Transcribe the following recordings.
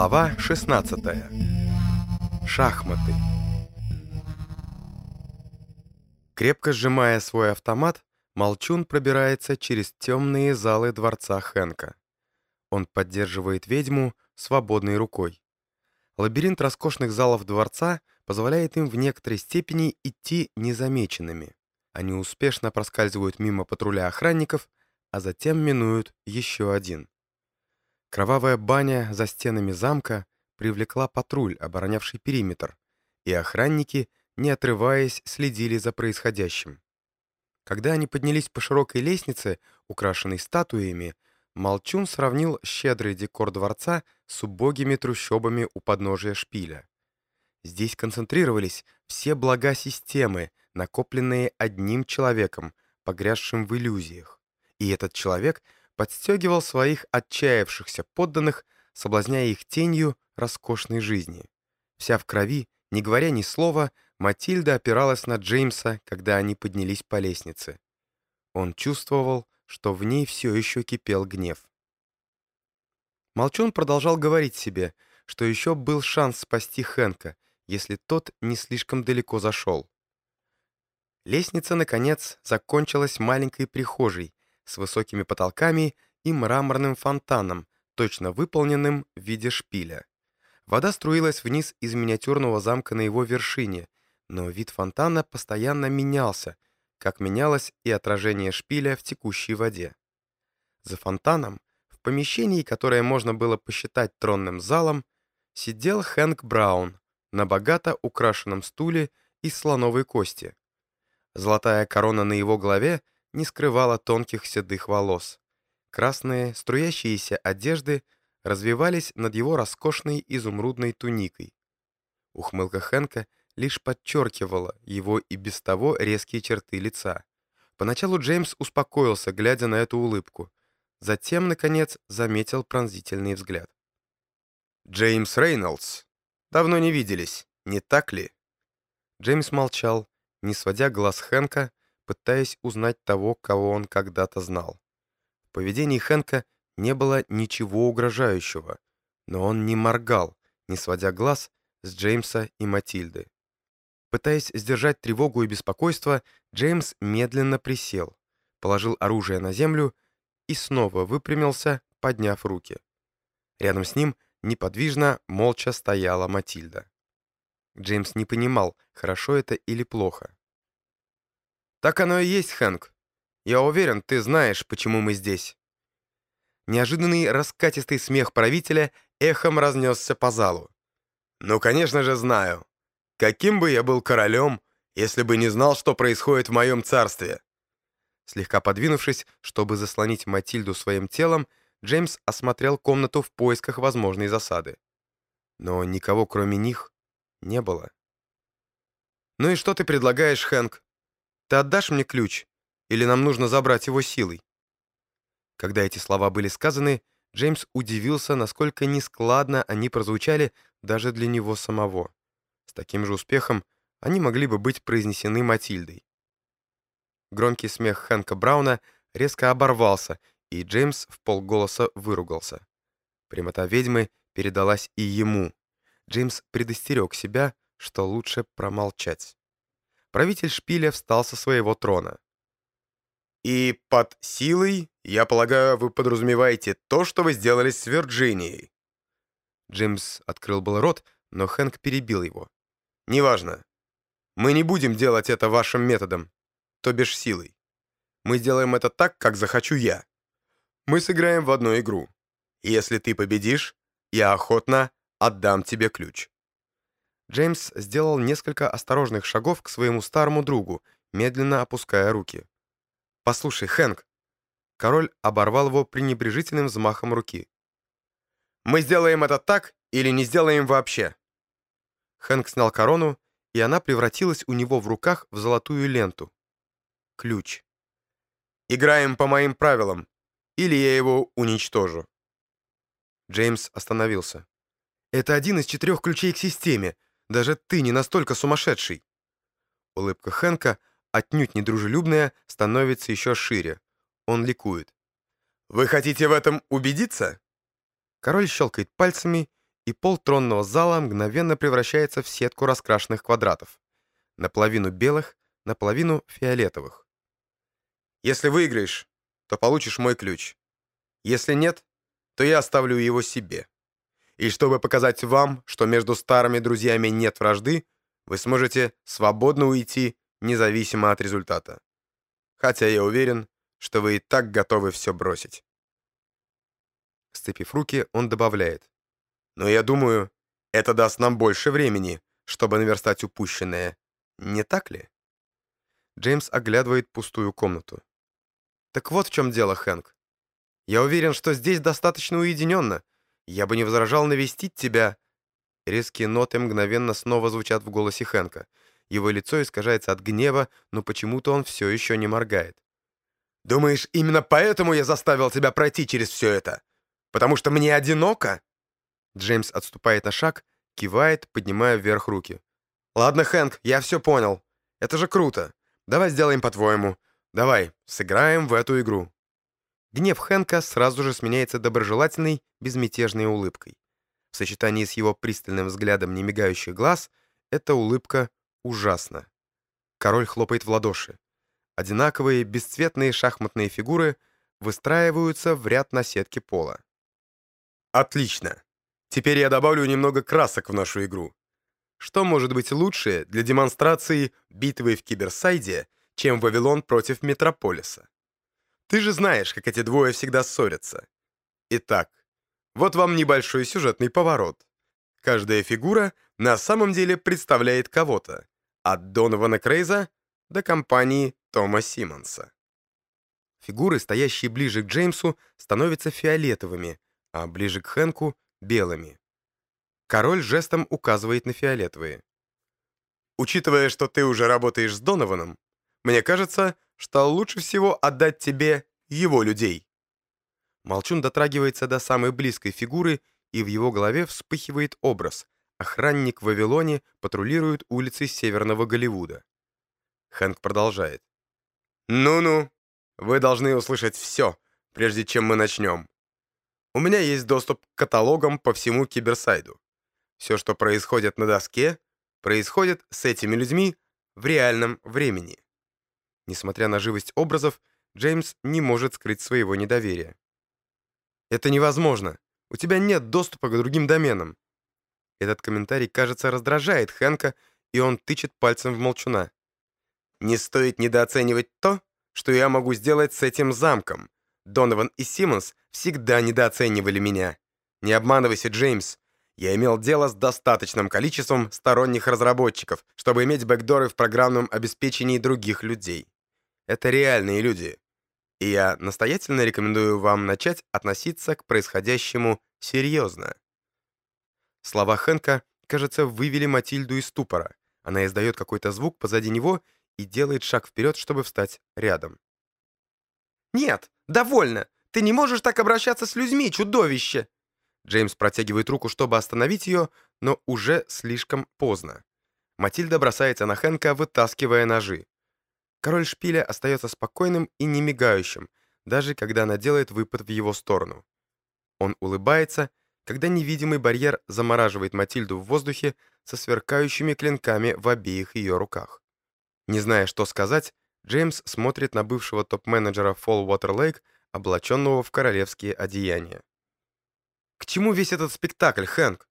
Глава 16. Шахматы. Крепко сжимая свой автомат, Молчун пробирается через темные залы дворца Хэнка. Он поддерживает ведьму свободной рукой. Лабиринт роскошных залов дворца позволяет им в некоторой степени идти незамеченными. Они успешно проскальзывают мимо патруля охранников, а затем минуют еще один. Кровавая баня за стенами замка привлекла патруль, оборонявший периметр, и охранники, не отрываясь, следили за происходящим. Когда они поднялись по широкой лестнице, украшенной статуями, Молчун сравнил щедрый декор дворца с убогими трущобами у подножия шпиля. Здесь концентрировались все блага системы, накопленные одним человеком, погрязшим в иллюзиях. И этот человек — подстегивал своих отчаявшихся подданных, соблазняя их тенью роскошной жизни. Вся в крови, не говоря ни слова, Матильда опиралась на Джеймса, когда они поднялись по лестнице. Он чувствовал, что в ней все еще кипел гнев. Молчун продолжал говорить себе, что еще был шанс спасти Хэнка, если тот не слишком далеко зашел. Лестница, наконец, закончилась маленькой прихожей, с высокими потолками и мраморным фонтаном, точно выполненным в виде шпиля. Вода струилась вниз из миниатюрного замка на его вершине, но вид фонтана постоянно менялся, как менялось и отражение шпиля в текущей воде. За фонтаном, в помещении, которое можно было посчитать тронным залом, сидел Хэнк Браун на богато украшенном стуле из слоновой кости. Золотая корона на его голове не скрывала тонких седых волос. Красные, струящиеся одежды развивались над его роскошной изумрудной туникой. Ухмылка Хэнка лишь подчеркивала его и без того резкие черты лица. Поначалу Джеймс успокоился, глядя на эту улыбку. Затем, наконец, заметил пронзительный взгляд. «Джеймс Рейнольдс. Давно не виделись, не так ли?» Джеймс молчал, не сводя глаз Хэнка, пытаясь узнать того, кого он когда-то знал. В поведении Хэнка не было ничего угрожающего, но он не моргал, не сводя глаз с Джеймса и Матильды. Пытаясь сдержать тревогу и беспокойство, Джеймс медленно присел, положил оружие на землю и снова выпрямился, подняв руки. Рядом с ним неподвижно, молча стояла Матильда. Джеймс не понимал, хорошо это или плохо. «Так оно и есть, Хэнк. Я уверен, ты знаешь, почему мы здесь». Неожиданный раскатистый смех правителя эхом разнесся по залу. «Ну, конечно же, знаю. Каким бы я был королем, если бы не знал, что происходит в моем царстве?» Слегка подвинувшись, чтобы заслонить Матильду своим телом, Джеймс осмотрел комнату в поисках возможной засады. Но никого, кроме них, не было. «Ну и что ты предлагаешь, Хэнк?» Ты отдашь мне ключ? Или нам нужно забрать его силой?» Когда эти слова были сказаны, Джеймс удивился, насколько нескладно они прозвучали даже для него самого. С таким же успехом они могли бы быть произнесены Матильдой. Громкий смех Хэнка Брауна резко оборвался, и Джеймс в полголоса выругался. Прямота ведьмы передалась и ему. Джеймс предостерег себя, что лучше промолчать правитель шпиля встал со своего трона. «И под силой, я полагаю, вы подразумеваете то, что вы сделали с Вирджинией». Джеймс открыл был рот, но Хэнк перебил его. «Неважно. Мы не будем делать это вашим методом, то бишь силой. Мы сделаем это так, как захочу я. Мы сыграем в одну игру. Если ты победишь, я охотно отдам тебе ключ». Джеймс сделал несколько осторожных шагов к своему старому другу, медленно опуская руки. «Послушай, Хэнк!» Король оборвал его пренебрежительным взмахом руки. «Мы сделаем это так или не сделаем вообще?» Хэнк снял корону, и она превратилась у него в руках в золотую ленту. Ключ. «Играем по моим правилам, или я его уничтожу». Джеймс остановился. «Это один из четырех ключей к системе. Даже ты не настолько сумасшедший!» Улыбка Хэнка, отнюдь недружелюбная, становится еще шире. Он ликует. «Вы хотите в этом убедиться?» Король щелкает пальцами, и пол тронного зала мгновенно превращается в сетку раскрашенных квадратов. Наполовину белых, наполовину фиолетовых. «Если выиграешь, то получишь мой ключ. Если нет, то я оставлю его себе. И чтобы показать вам, что между старыми друзьями нет вражды, вы сможете свободно уйти, независимо от результата. Хотя я уверен, что вы и так готовы все бросить. Сцепив руки, он добавляет. «Но я думаю, это даст нам больше времени, чтобы наверстать упущенное. Не так ли?» Джеймс оглядывает пустую комнату. «Так вот в чем дело, Хэнк. Я уверен, что здесь достаточно уединенно. Я бы не возражал навестить тебя». Резкие ноты мгновенно снова звучат в голосе Хэнка. Его лицо искажается от гнева, но почему-то он все еще не моргает. «Думаешь, именно поэтому я заставил тебя пройти через все это? Потому что мне одиноко?» Джеймс отступает на шаг, кивает, поднимая вверх руки. «Ладно, Хэнк, я все понял. Это же круто. Давай сделаем по-твоему. Давай, сыграем в эту игру». Гнев Хэнка сразу же сменяется доброжелательной, безмятежной улыбкой. В сочетании с его пристальным взглядом немигающих глаз эта улыбка ужасна. Король хлопает в ладоши. Одинаковые бесцветные шахматные фигуры выстраиваются в ряд на сетке пола. Отлично. Теперь я добавлю немного красок в нашу игру. Что может быть лучше для демонстрации битвы в Киберсайде, чем Вавилон против Метрополиса? Ты же знаешь, как эти двое всегда ссорятся. Итак, вот вам небольшой сюжетный поворот. Каждая фигура на самом деле представляет кого-то. От Донована Крейза до компании Тома Симмонса. Фигуры, стоящие ближе к Джеймсу, становятся фиолетовыми, а ближе к Хэнку — белыми. Король жестом указывает на фиолетовые. «Учитывая, что ты уже работаешь с Донованом, мне кажется, что лучше всего отдать тебе его людей». Молчун дотрагивается до самой близкой фигуры, и в его голове вспыхивает образ. Охранник в Вавилоне патрулирует улицы Северного Голливуда. Хэнк продолжает. «Ну-ну, вы должны услышать все, прежде чем мы начнем. У меня есть доступ к каталогам по всему киберсайду. Все, что происходит на доске, происходит с этими людьми в реальном времени. Несмотря на живость образов, Джеймс не может скрыть своего недоверия. «Это невозможно. У тебя нет доступа к другим доменам». Этот комментарий, кажется, раздражает Хэнка, и он тычет пальцем в молчуна. «Не стоит недооценивать то, что я могу сделать с этим замком. Донован и Симмонс всегда недооценивали меня. Не обманывайся, Джеймс. Я имел дело с достаточным количеством сторонних разработчиков, чтобы иметь бэкдоры в программном обеспечении других людей. Это реальные люди. И я настоятельно рекомендую вам начать относиться к происходящему серьезно. Слова Хэнка, кажется, вывели Матильду из ступора. Она издает какой-то звук позади него и делает шаг вперед, чтобы встать рядом. «Нет, довольно! Ты не можешь так обращаться с людьми, чудовище!» Джеймс протягивает руку, чтобы остановить ее, но уже слишком поздно. Матильда бросается на Хэнка, вытаскивая ножи. Король шпиля остается спокойным и не мигающим, даже когда она делает выпад в его сторону. Он улыбается, когда невидимый барьер замораживает Матильду в воздухе со сверкающими клинками в обеих ее руках. Не зная, что сказать, Джеймс смотрит на бывшего топ-менеджера Fall Water Lake, облаченного в королевские одеяния. «К чему весь этот спектакль, Хэнк?»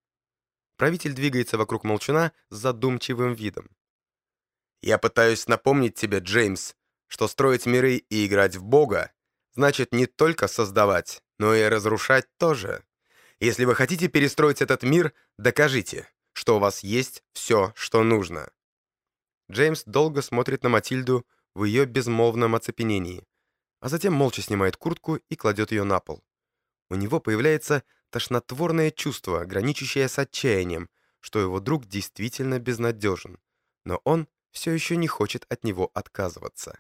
Правитель двигается вокруг молчуна с задумчивым видом. «Я пытаюсь напомнить тебе, Джеймс, что строить миры и играть в Бога значит не только создавать, но и разрушать тоже. Если вы хотите перестроить этот мир, докажите, что у вас есть все, что нужно». Джеймс долго смотрит на Матильду, в ее безмолвном оцепенении, а затем молча снимает куртку и кладет ее на пол. У него появляется тошнотворное чувство, граничащее с отчаянием, что его друг действительно безнадежен, но он все еще не хочет от него отказываться.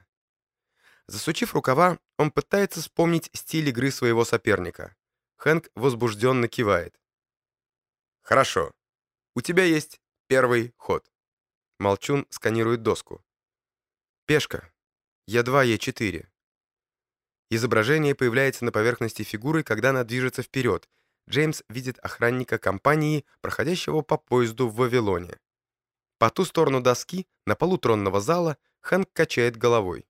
Засучив рукава, он пытается вспомнить стиль игры своего соперника. Хэнк возбужденно кивает. «Хорошо. У тебя есть первый ход». Молчун сканирует доску. Пешка. Е2, Е4. Изображение появляется на поверхности фигуры, когда она движется вперед. Джеймс видит охранника компании, проходящего по поезду в Вавилоне. По ту сторону доски, на полу тронного зала, Хэнк качает головой.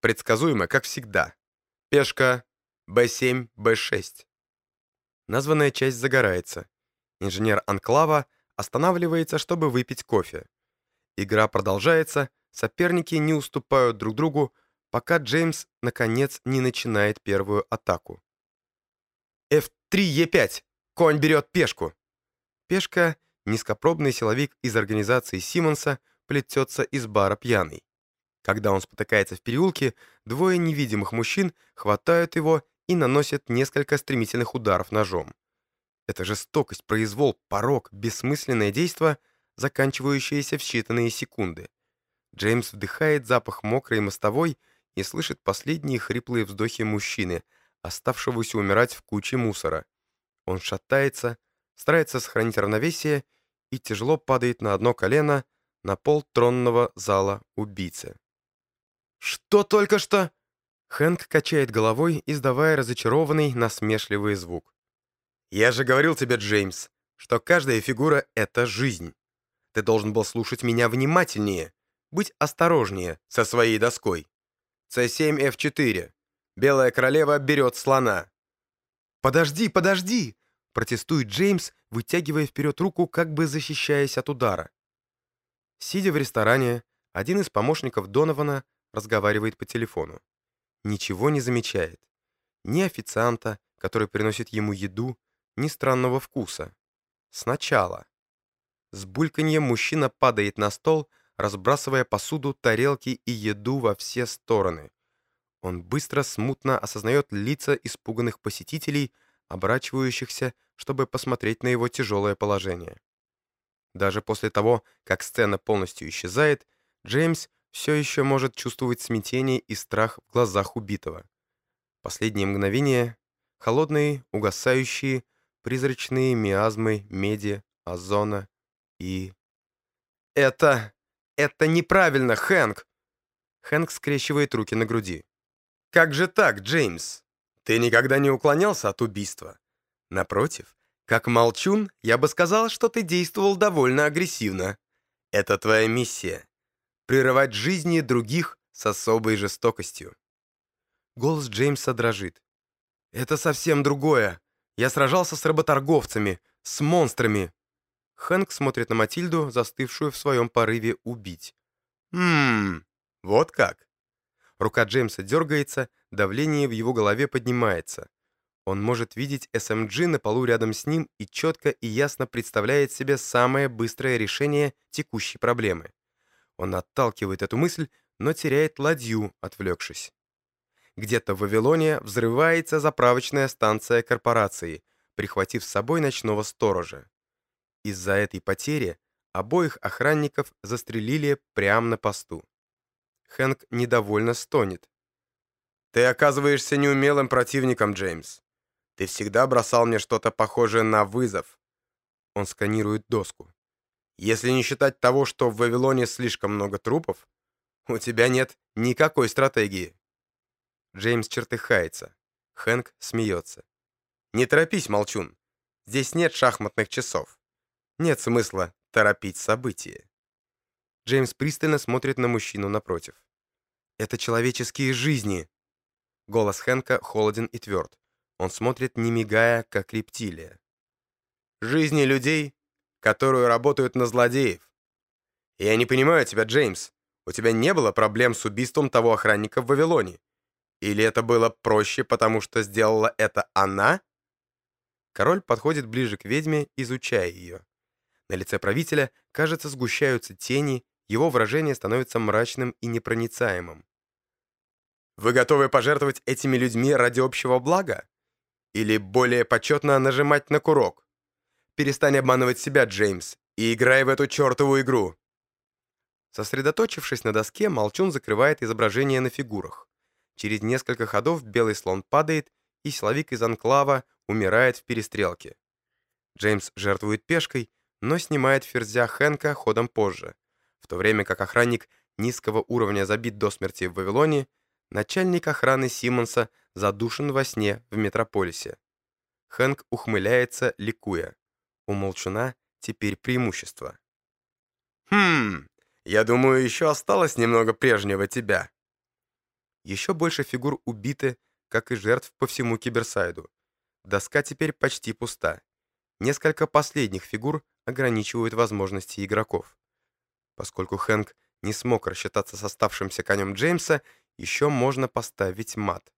Предсказуемо, как всегда. Пешка Б7, Б6. Названная часть загорается. Инженер Анклава останавливается, чтобы выпить кофе. Игра продолжается, соперники не уступают друг другу, пока Джеймс, наконец, не начинает первую атаку. F3E5. Конь берет пешку. Пешка — низкопробный силовик из организации Симмонса, плетется из бара пьяный. Когда он спотыкается в переулке, двое невидимых мужчин хватают его и наносят несколько стремительных ударов ножом. Это жестокость, произвол, порог, бессмысленное действо, заканчивающееся в считанные секунды. Джеймс вдыхает запах мокрой мостовой и слышит последние хриплые вздохи мужчины, оставшегося умирать в куче мусора. Он шатается, старается сохранить равновесие и тяжело падает на одно колено на пол тронного зала убийцы. «Что только что?» Хэнк качает головой, издавая разочарованный, насмешливый звук. «Я же говорил тебе, Джеймс, что каждая фигура — это жизнь. Ты должен был слушать меня внимательнее, быть осторожнее со своей доской. С7, F4. Белая королева берет слона». «Подожди, подожди!» — протестует Джеймс, вытягивая вперед руку, как бы защищаясь от удара. Сидя в ресторане, один из помощников Донована разговаривает по телефону. Ничего не замечает. Ни официанта, который приносит ему еду, ни странного вкуса. Сначала. С бульканьем мужчина падает на стол, разбрасывая посуду, тарелки и еду во все стороны. Он быстро, смутно осознает лица испуганных посетителей, оборачивающихся, чтобы посмотреть на его тяжелое положение. Даже после того, как сцена полностью исчезает, Джеймс все еще может чувствовать смятение и страх в глазах убитого. Последние мгновения — холодные, угасающие, призрачные миазмы меди, озона и... «Это... это неправильно, Хэнк!» Хэнк скрещивает руки на груди. «Как же так, Джеймс? Ты никогда не уклонялся от убийства. Напротив, как молчун, я бы сказал, что ты действовал довольно агрессивно. Это твоя миссия прерывать жизни других с особой жестокостью. Голос Джеймса дрожит. «Это совсем другое. Я сражался с работорговцами, с монстрами». Хэнк смотрит на Матильду, застывшую в своем порыве убить. «Ммм, вот как». Рука Джеймса дергается, давление в его голове поднимается. Он может видеть СМГ на полу рядом с ним и четко и ясно представляет себе самое быстрое решение текущей проблемы. Он отталкивает эту мысль, но теряет ладью, отвлекшись. Где-то в Вавилоне взрывается заправочная станция корпорации, прихватив с собой ночного сторожа. Из-за этой потери обоих охранников застрелили прямо на посту. Хэнк недовольно стонет. «Ты оказываешься неумелым противником, Джеймс. Ты всегда бросал мне что-то похожее на вызов». Он сканирует доску. Если не считать того, что в Вавилоне слишком много трупов, у тебя нет никакой стратегии. Джеймс чертыхается. Хэнк смеется. Не торопись, молчун. Здесь нет шахматных часов. Нет смысла торопить события. Джеймс пристально смотрит на мужчину напротив. «Это человеческие жизни!» Голос Хэнка холоден и тверд. Он смотрит, не мигая, как рептилия. «Жизни людей которую работают на злодеев. Я не понимаю тебя, Джеймс. У тебя не было проблем с убийством того охранника в Вавилоне? Или это было проще, потому что сделала это она? Король подходит ближе к ведьме, изучая ее. На лице правителя, кажется, сгущаются тени, его выражение становится мрачным и непроницаемым. Вы готовы пожертвовать этими людьми ради общего блага? Или более почетно нажимать на курок? Перестань обманывать себя, Джеймс, и играй в эту чертову игру!» Сосредоточившись на доске, Молчун закрывает изображение на фигурах. Через несколько ходов белый слон падает, и силовик из анклава умирает в перестрелке. Джеймс жертвует пешкой, но снимает ферзя Хэнка ходом позже. В то время как охранник низкого уровня забит до смерти в Вавилоне, начальник охраны Симмонса задушен во сне в метрополисе. Хэнк ухмыляется, ликуя. У Молчуна теперь преимущество. «Хм, я думаю, еще осталось немного прежнего тебя». Еще больше фигур убиты, как и жертв по всему Киберсайду. Доска теперь почти пуста. Несколько последних фигур ограничивают возможности игроков. Поскольку Хэнк не смог рассчитаться с оставшимся конем Джеймса, еще можно поставить мат.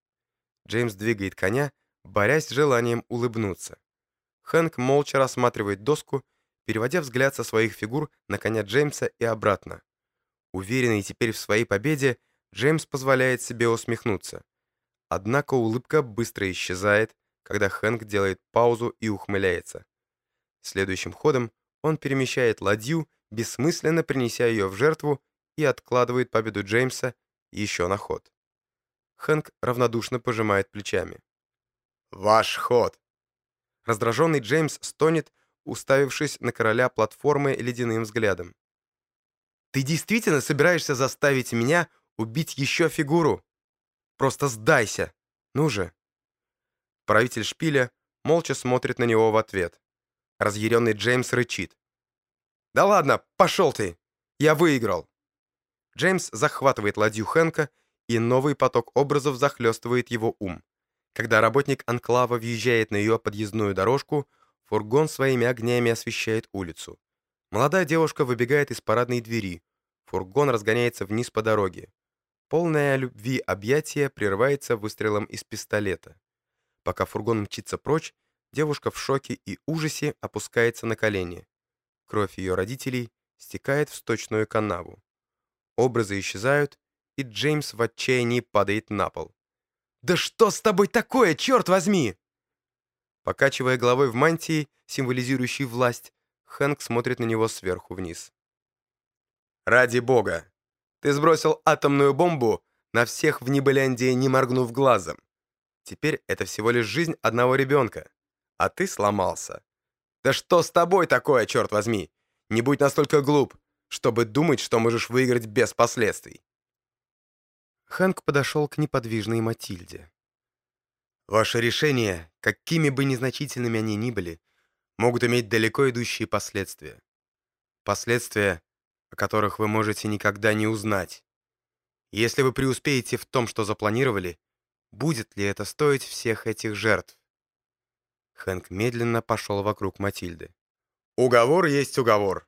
Джеймс двигает коня, борясь с желанием улыбнуться. Хэнк молча рассматривает доску, переводя взгляд со своих фигур на коня Джеймса и обратно. Уверенный теперь в своей победе, Джеймс позволяет себе усмехнуться. Однако улыбка быстро исчезает, когда Хэнк делает паузу и ухмыляется. Следующим ходом он перемещает ладью, бессмысленно принеся ее в жертву и откладывает победу Джеймса еще на ход. Хэнк равнодушно пожимает плечами. «Ваш ход!» Раздраженный Джеймс стонет, уставившись на короля платформы ледяным взглядом. «Ты действительно собираешься заставить меня убить еще фигуру? Просто сдайся! Ну же!» Правитель шпиля молча смотрит на него в ответ. Разъяренный Джеймс рычит. «Да ладно, пошел ты! Я выиграл!» Джеймс захватывает ладью Хэнка, и новый поток образов захлестывает его ум. Когда работник Анклава въезжает на ее подъездную дорожку, фургон своими огнями освещает улицу. Молодая девушка выбегает из парадной двери. Фургон разгоняется вниз по дороге. Полное любви объятие прерывается выстрелом из пистолета. Пока фургон мчится прочь, девушка в шоке и ужасе опускается на колени. Кровь ее родителей стекает в сточную канаву. Образы исчезают, и Джеймс в отчаянии падает на пол. «Да что с тобой такое, черт возьми!» Покачивая головой в мантии, символизирующей власть, Хэнк смотрит на него сверху вниз. «Ради бога! Ты сбросил атомную бомбу на всех в Нибеляндии, не моргнув глазом. Теперь это всего лишь жизнь одного ребенка. А ты сломался. Да что с тобой такое, черт возьми? Не будь настолько глуп, чтобы думать, что можешь выиграть без последствий. Хэнк подошел к неподвижной Матильде. Ваши решения, какими бы незначительными они ни были, могут иметь далеко идущие последствия. Последствия, о которых вы можете никогда не узнать. Если вы преуспеете в том, что запланировали, будет ли это стоить всех этих жертв? Хэнк медленно пошел вокруг Матильды. «Уговор есть уговор.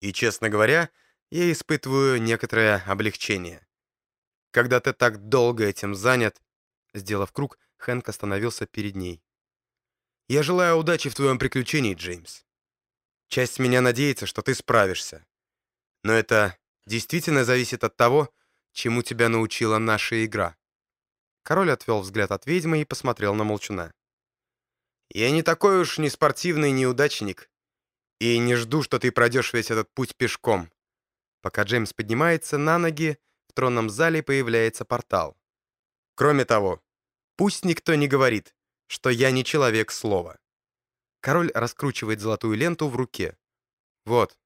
И, честно говоря, я испытываю некоторое облегчение. Когда ты так долго этим занят...» Сделав круг, Хэнк остановился перед ней. «Я желаю удачи в твоем приключении, Джеймс. Часть меня надеется, что ты справишься. Но это действительно зависит от того, чему тебя научила наша игра». Король отвел взгляд от ведьмы и посмотрел на Молчуна. Я не такой уж не спортивный неудачник. И не жду, что ты пройдешь весь этот путь пешком. Пока Джеймс поднимается на ноги, в тронном зале появляется портал. Кроме того, пусть никто не говорит, что я не человек слова. Король раскручивает золотую ленту в руке. Вот,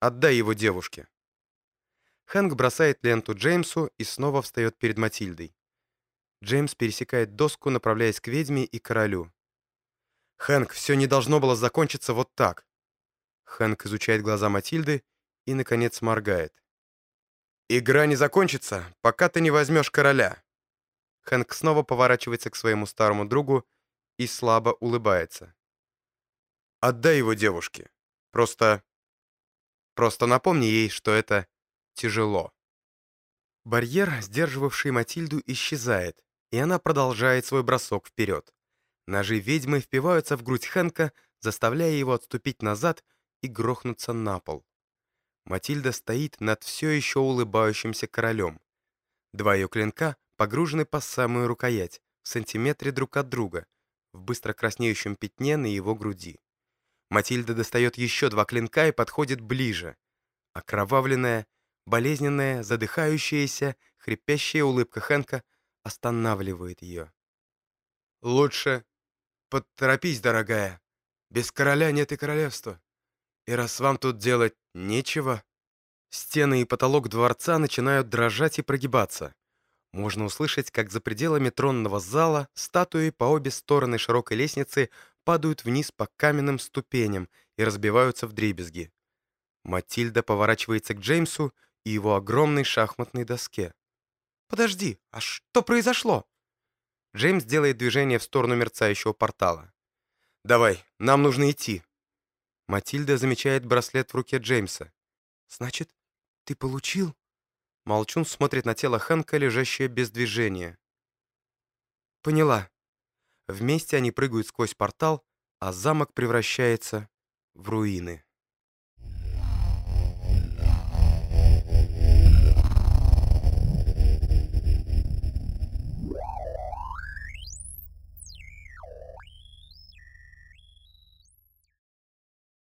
отдай его девушке. Хэнк бросает ленту Джеймсу и снова встает перед Матильдой. Джеймс пересекает доску, направляясь к ведьме и королю. Хэнк, все не должно было закончиться вот так. Хэнк изучает глаза Матильды и, наконец, моргает. «Игра не закончится, пока ты не возьмешь короля». Хэнк снова поворачивается к своему старому другу и слабо улыбается. «Отдай его девушке. Просто... Просто напомни ей, что это тяжело». Барьер, сдерживавший Матильду, исчезает, и она продолжает свой бросок вперед. Ножи ведьмы впиваются в грудь Хэнка, заставляя его отступить назад и грохнуться на пол. Матильда стоит над все еще улыбающимся королем. Два ее клинка погружены по самую рукоять, в сантиметре друг от друга, в быстро краснеющем пятне на его груди. Матильда достает еще два клинка и подходит ближе. Окровавленная, болезненная, задыхающаяся, хрипящая улыбка Хэнка останавливает ее. «Лучше Поторопись, дорогая. Без короля нет и королевства. И раз вам тут делать нечего...» Стены и потолок дворца начинают дрожать и прогибаться. Можно услышать, как за пределами тронного зала статуи по обе стороны широкой лестницы падают вниз по каменным ступеням и разбиваются в дребезги. Матильда поворачивается к Джеймсу и его огромной шахматной доске. «Подожди, а что произошло?» Джеймс делает движение в сторону мерцающего портала. «Давай, нам нужно идти». Матильда замечает браслет в руке Джеймса. «Значит, ты получил?» Молчун смотрит на тело Хэнка, лежащее без движения. «Поняла». Вместе они прыгают сквозь портал, а замок превращается в руины.